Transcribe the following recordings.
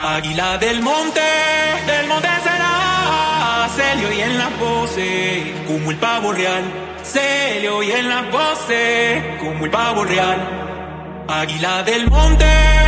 Águila del monte, del monte será, se le oye en las voces, como el pavo real. Se le oye en las voces, como el pavo real. Águila del monte.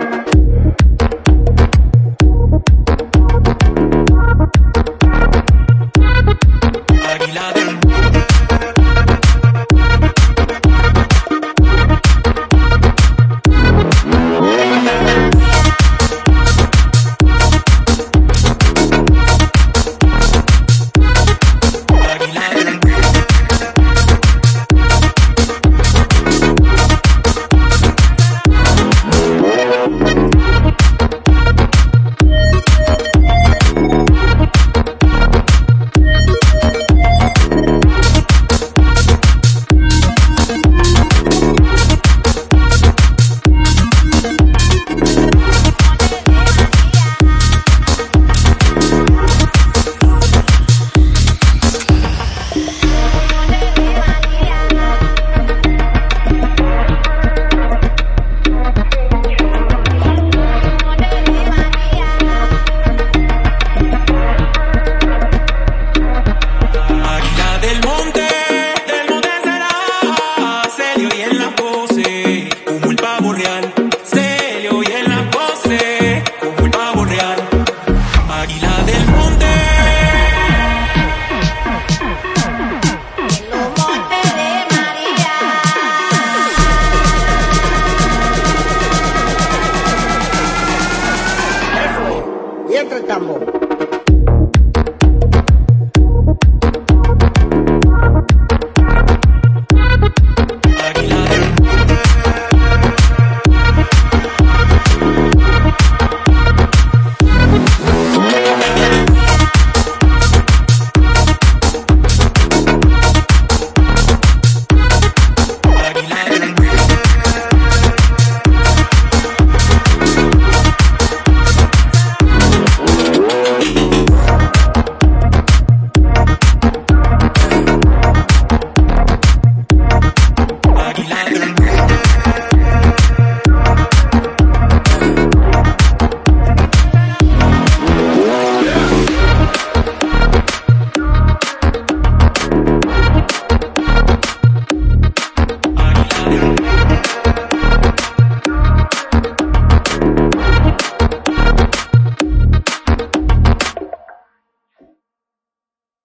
águila del monte. De María. Eso. Entra el tambor.